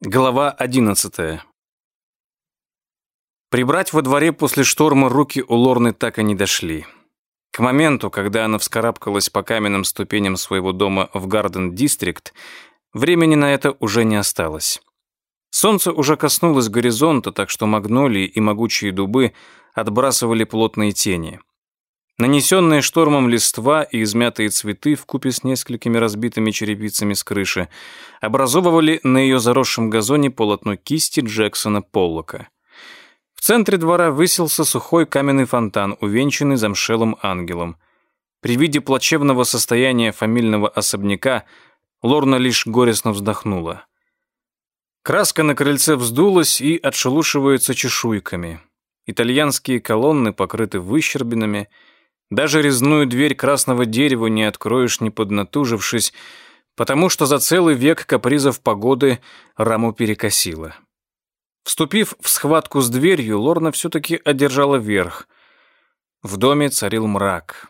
Глава 11. Прибрать во дворе после шторма руки у Лорны так и не дошли. К моменту, когда она вскарабкалась по каменным ступеням своего дома в Гарден-дистрикт, времени на это уже не осталось. Солнце уже коснулось горизонта, так что магнолии и могучие дубы отбрасывали плотные тени. Нанесенные штормом листва и измятые цветы вкупе с несколькими разбитыми черепицами с крыши образовывали на ее заросшем газоне полотно кисти Джексона Поллока. В центре двора высился сухой каменный фонтан, увенчанный замшелым ангелом. При виде плачевного состояния фамильного особняка Лорна лишь горестно вздохнула. Краска на крыльце вздулась и отшелушивается чешуйками. Итальянские колонны покрыты выщербинами – даже резную дверь красного дерева не откроешь, не поднатужившись, потому что за целый век капризов погоды раму перекосило. Вступив в схватку с дверью, Лорна все-таки одержала верх. В доме царил мрак.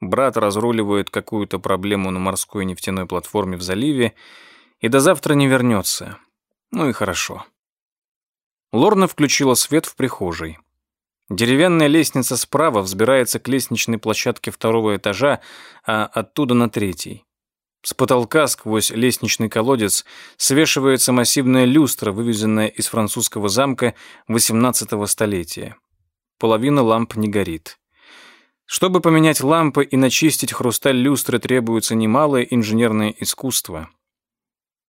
Брат разруливает какую-то проблему на морской нефтяной платформе в заливе и до завтра не вернется. Ну и хорошо. Лорна включила свет в прихожей. Деревянная лестница справа взбирается к лестничной площадке второго этажа, а оттуда на третий. С потолка сквозь лестничный колодец свешивается массивная люстра, вывезенная из французского замка XVIII столетия. Половина ламп не горит. Чтобы поменять лампы и начистить хрусталь люстры, требуется немалое инженерное искусство.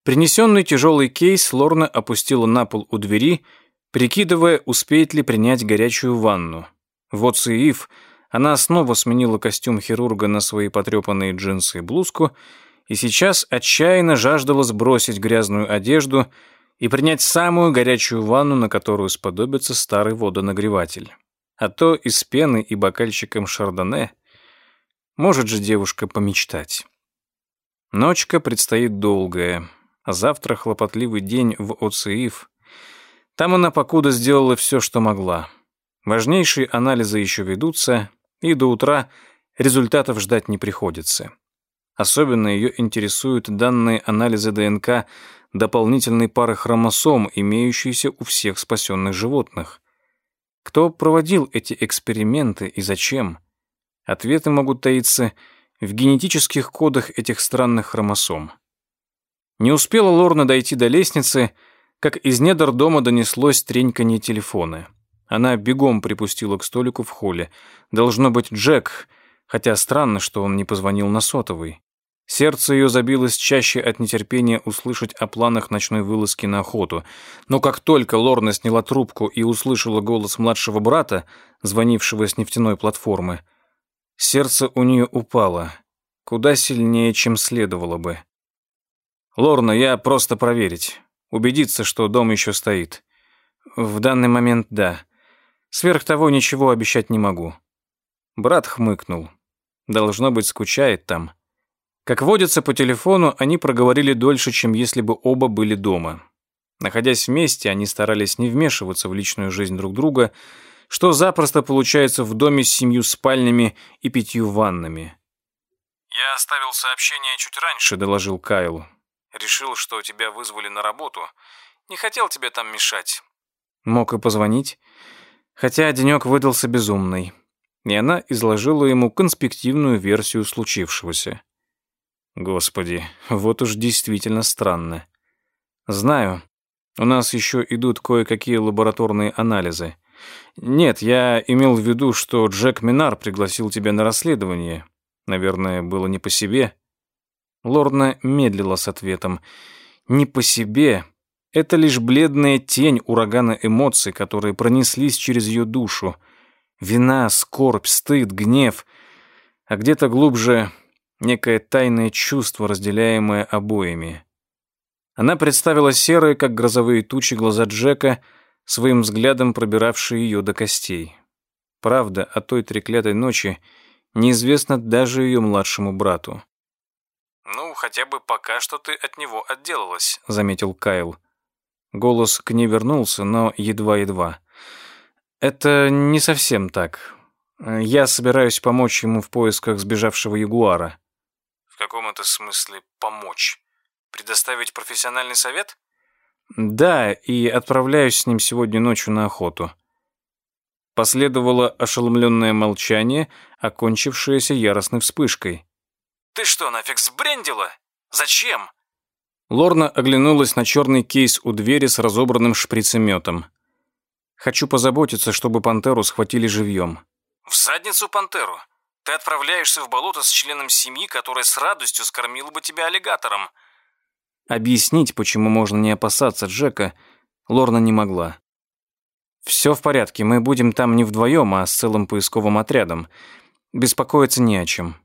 Принесенный тяжелый кейс Лорна опустила на пол у двери – прикидывая, успеет ли принять горячую ванну. Вот Сиив, она снова сменила костюм хирурга на свои потрепанные джинсы и блузку и сейчас отчаянно жаждала сбросить грязную одежду и принять самую горячую ванну, на которую сподобится старый водонагреватель. А то и с пеной и бокальчиком шардоне может же девушка помечтать. Ночка предстоит долгая, а завтра хлопотливый день в ОЦИФ. Там она покуда сделала все, что могла. Важнейшие анализы еще ведутся, и до утра результатов ждать не приходится. Особенно ее интересуют данные анализа ДНК дополнительной пары хромосом, имеющиеся у всех спасенных животных. Кто проводил эти эксперименты и зачем? Ответы могут таиться в генетических кодах этих странных хромосом. Не успела Лорна дойти до лестницы, как из недр дома донеслось треньканье телефона. Она бегом припустила к столику в холле. Должно быть Джек, хотя странно, что он не позвонил на сотовый. Сердце ее забилось чаще от нетерпения услышать о планах ночной вылазки на охоту. Но как только Лорна сняла трубку и услышала голос младшего брата, звонившего с нефтяной платформы, сердце у нее упало, куда сильнее, чем следовало бы. «Лорна, я просто проверить. Убедиться, что дом еще стоит. В данный момент да. Сверх того ничего обещать не могу. Брат хмыкнул. Должно быть, скучает там. Как водится по телефону, они проговорили дольше, чем если бы оба были дома. Находясь вместе, они старались не вмешиваться в личную жизнь друг друга, что запросто получается в доме с семью спальнями и пятью ваннами. «Я оставил сообщение чуть раньше», — доложил Кайл. Решил, что тебя вызвали на работу. Не хотел тебе там мешать. Мог и позвонить. Хотя денек выдался безумный. И она изложила ему конспективную версию случившегося. Господи, вот уж действительно странно. Знаю. У нас еще идут кое-какие лабораторные анализы. Нет, я имел в виду, что Джек Минар пригласил тебя на расследование. Наверное, было не по себе. Лорна медлила с ответом. «Не по себе. Это лишь бледная тень урагана эмоций, которые пронеслись через ее душу. Вина, скорбь, стыд, гнев. А где-то глубже некое тайное чувство, разделяемое обоими. Она представила серые, как грозовые тучи, глаза Джека, своим взглядом пробиравшие ее до костей. Правда о той треклятой ночи неизвестно даже ее младшему брату. «Ну, хотя бы пока что ты от него отделалась», — заметил Кайл. Голос к ней вернулся, но едва-едва. «Это не совсем так. Я собираюсь помочь ему в поисках сбежавшего ягуара». «В каком это смысле помочь? Предоставить профессиональный совет?» Да, и отправляюсь с ним сегодня ночью на охоту. Последовало ошеломленное молчание, окончившееся яростной вспышкой. «Ты что, нафиг сбрендила? Зачем?» Лорна оглянулась на черный кейс у двери с разобранным шприцеметом. «Хочу позаботиться, чтобы пантеру схватили живьем». «В задницу пантеру? Ты отправляешься в болото с членом семьи, которая с радостью скормила бы тебя аллигатором». Объяснить, почему можно не опасаться Джека, Лорна не могла. «Все в порядке, мы будем там не вдвоем, а с целым поисковым отрядом. Беспокоиться не о чем».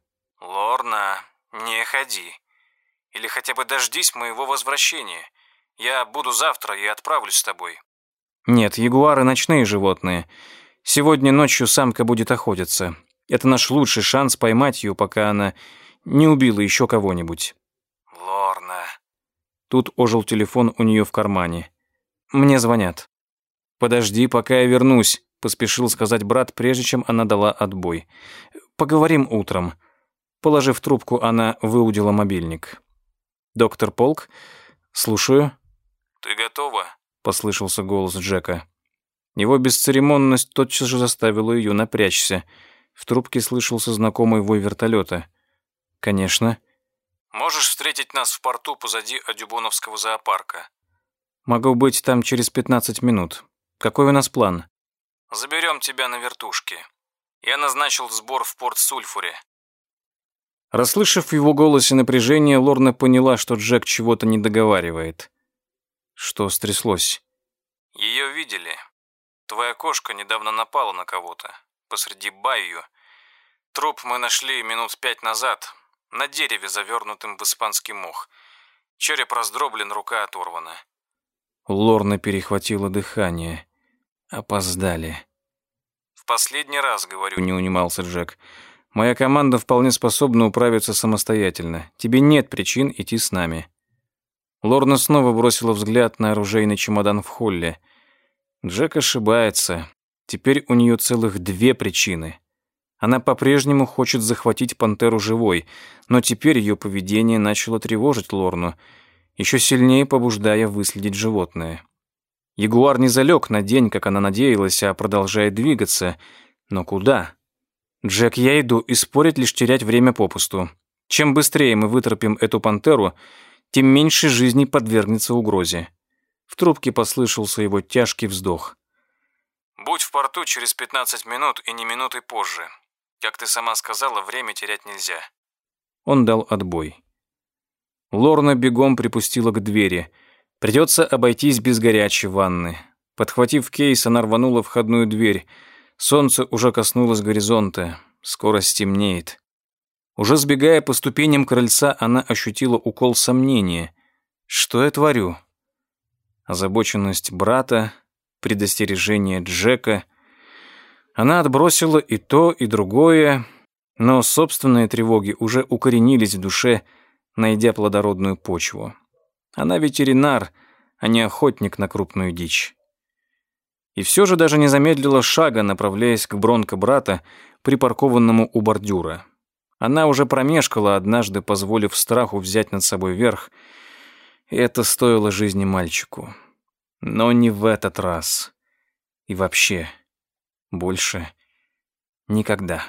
«Лорна, не ходи. Или хотя бы дождись моего возвращения. Я буду завтра и отправлюсь с тобой». «Нет, ягуары — ночные животные. Сегодня ночью самка будет охотиться. Это наш лучший шанс поймать ее, пока она не убила еще кого-нибудь». «Лорна...» Тут ожил телефон у нее в кармане. «Мне звонят». «Подожди, пока я вернусь», — поспешил сказать брат, прежде чем она дала отбой. «Поговорим утром». Положив трубку, она выудила мобильник. «Доктор Полк? Слушаю». «Ты готова?» — послышался голос Джека. Его бесцеремонность тотчас же заставила ее напрячься. В трубке слышался знакомый вой вертолета. «Конечно». «Можешь встретить нас в порту позади Адюбоновского зоопарка?» «Могу быть там через пятнадцать минут. Какой у нас план?» «Заберем тебя на вертушке. Я назначил сбор в порт Сульфуре». Расслышав в его голосе напряжение, Лорна поняла, что Джек чего-то не договаривает. Что стряслось? Ее видели. Твоя кошка недавно напала на кого-то. Посреди баю. Труп мы нашли минут пять назад. На дереве, завернутым в испанский мох. Череп раздроблен, рука оторвана. Лорна перехватила дыхание. Опоздали. «В последний раз, говорю», — не унимался Джек. «Моя команда вполне способна управиться самостоятельно. Тебе нет причин идти с нами». Лорна снова бросила взгляд на оружейный чемодан в холле. Джек ошибается. Теперь у нее целых две причины. Она по-прежнему хочет захватить пантеру живой, но теперь ее поведение начало тревожить Лорну, еще сильнее побуждая выследить животное. Ягуар не залег на день, как она надеялась, а продолжает двигаться. Но куда? Джек, я иду, и спорить лишь терять время попусту. Чем быстрее мы выторпим эту пантеру, тем меньше жизни подвергнется угрозе. В трубке послышался его тяжкий вздох. «Будь в порту через 15 минут и не минуты позже. Как ты сама сказала, время терять нельзя». Он дал отбой. Лорна бегом припустила к двери. Придется обойтись без горячей ванны. Подхватив кейс, она рванула входную дверь. Солнце уже коснулось горизонта. Скоро стемнеет. Уже сбегая по ступеням крыльца, она ощутила укол сомнения. Что я творю? Озабоченность брата, предостережение Джека. Она отбросила и то, и другое, но собственные тревоги уже укоренились в душе, найдя плодородную почву. Она ветеринар, а не охотник на крупную дичь. И все же даже не замедлила шага, направляясь к бронко брата, припаркованному у бордюра. Она уже промешкала, однажды позволив страху взять над собой верх, и это стоило жизни мальчику. Но не в этот раз. И вообще, больше никогда.